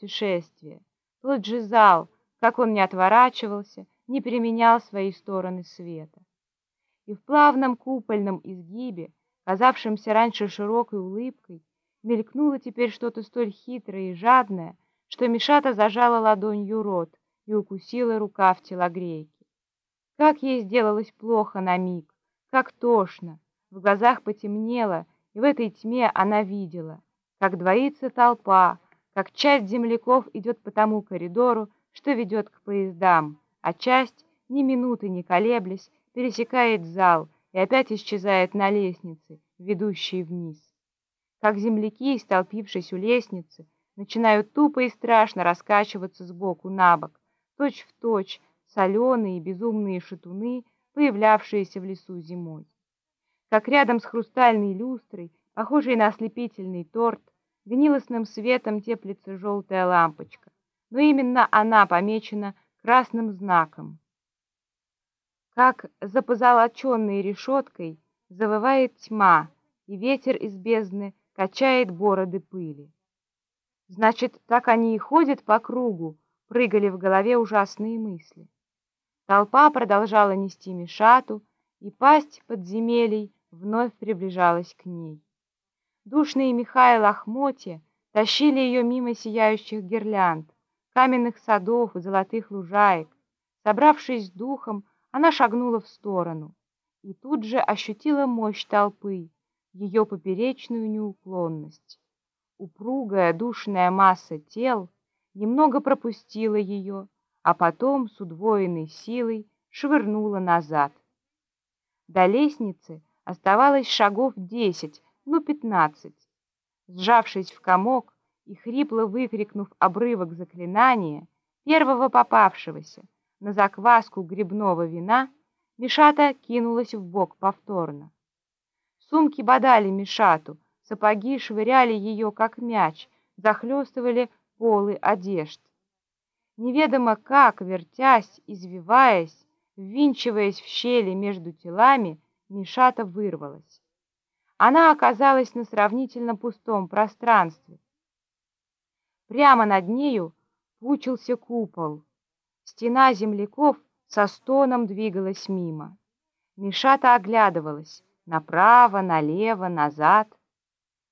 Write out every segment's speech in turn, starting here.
путешествия, тот же зал, как он не отворачивался, не переменял свои стороны света. И в плавном купольном изгибе, казавшемся раньше широкой улыбкой, мелькнуло теперь что-то столь хитрое и жадное, что Мишата зажала ладонью рот и укусила рукав телогрейки. Как ей сделалось плохо на миг, как тошно, в глазах потемнело, и в этой тьме она видела, как двоится толпа, как часть земляков идет по тому коридору, что ведет к поездам, а часть, ни минуты не колеблясь, пересекает зал и опять исчезает на лестнице, ведущей вниз. Как земляки, столпившись у лестницы, начинают тупо и страшно раскачиваться сбоку на бок, точь в точь, соленые и безумные шатуны, появлявшиеся в лесу зимой. Как рядом с хрустальной люстрой, похожей на ослепительный торт, гнилостным светом теплится желтая лампочка, но именно она помечена красным знаком. Как за позолоченной решеткой завывает тьма, и ветер из бездны качает бороды пыли. Значит, так они и ходят по кругу, прыгали в голове ужасные мысли. Толпа продолжала нести Мишату, и пасть подземелий вновь приближалась к ней. Душные меха и лохмотья тащили ее мимо сияющих гирлянд, каменных садов и золотых лужаек. Собравшись с духом, она шагнула в сторону и тут же ощутила мощь толпы, ее поперечную неуклонность. Упругая душная масса тел немного пропустила ее, а потом с удвоенной силой швырнула назад. До лестницы оставалось шагов десять, ну, пятнадцать. Сжавшись в комок и хрипло выкрикнув обрывок заклинания, первого попавшегося на закваску грибного вина, Мишата кинулась в бок повторно. Сумки бодали Мишату, сапоги швыряли ее, как мяч, захлестывали полы одежд. Неведомо как, вертясь, извиваясь, ввинчиваясь в щели между телами, Мишата вырвалась она оказалась на сравнительно пустом пространстве. Прямо над нею пучился купол. Стена земляков со стоном двигалась мимо. Мишата оглядывалась направо, налево, назад.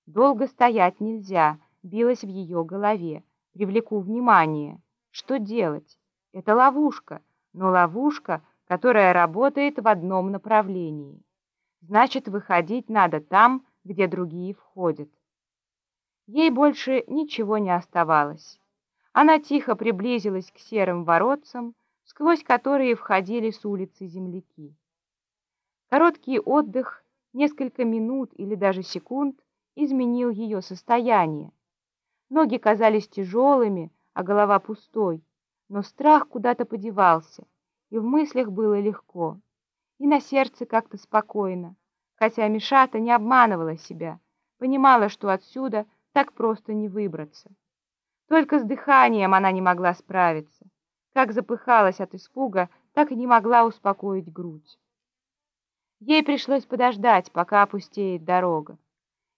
Долго стоять нельзя, билась в ее голове. Привлеку внимание. Что делать? Это ловушка, но ловушка, которая работает в одном направлении. Значит, выходить надо там, где другие входят. Ей больше ничего не оставалось. Она тихо приблизилась к серым воротцам, сквозь которые входили с улицы земляки. Короткий отдых, несколько минут или даже секунд, изменил ее состояние. Ноги казались тяжелыми, а голова пустой, но страх куда-то подевался, и в мыслях было легко и на сердце как-то спокойно, хотя Мишата не обманывала себя, понимала, что отсюда так просто не выбраться. Только с дыханием она не могла справиться. Как запыхалась от испуга, так и не могла успокоить грудь. Ей пришлось подождать, пока опустеет дорога.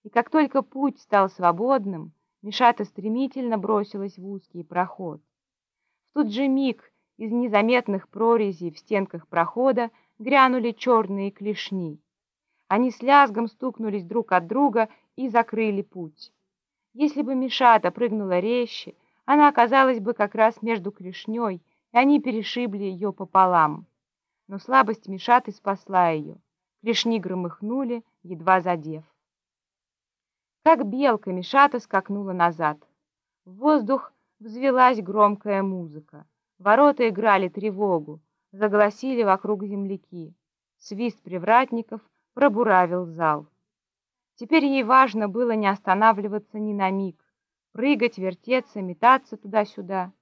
И как только путь стал свободным, Мишата стремительно бросилась в узкий проход. В тот же миг из незаметных прорезей в стенках прохода грянули черные клешни. Они с лязгом стукнулись друг от друга и закрыли путь. Если бы Мишата прыгнула резче, она оказалась бы как раз между клешней, и они перешибли ее пополам. Но слабость Мишаты спасла ее. Клешни громыхнули, едва задев. Как белка Мишата скакнула назад. В воздух взвелась громкая музыка. Ворота играли тревогу загласили вокруг земляки. Свист привратников пробуравил зал. Теперь ей важно было не останавливаться ни на миг, прыгать, вертеться, метаться туда-сюда.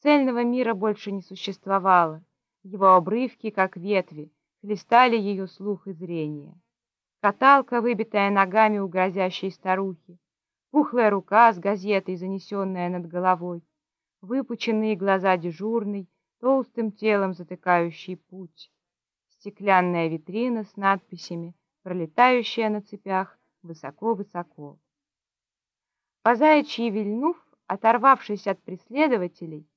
Цельного мира больше не существовало. Его обрывки, как ветви, хлестали ее слух и зрение. Каталка, выбитая ногами у грозящей старухи, пухлая рука с газетой, занесенная над головой, выпученные глаза дежурной, толстым телом затыкающий путь, стеклянная витрина с надписями, пролетающая на цепях высоко-высоко. По заячьи вильнув, оторвавшись от преследователей,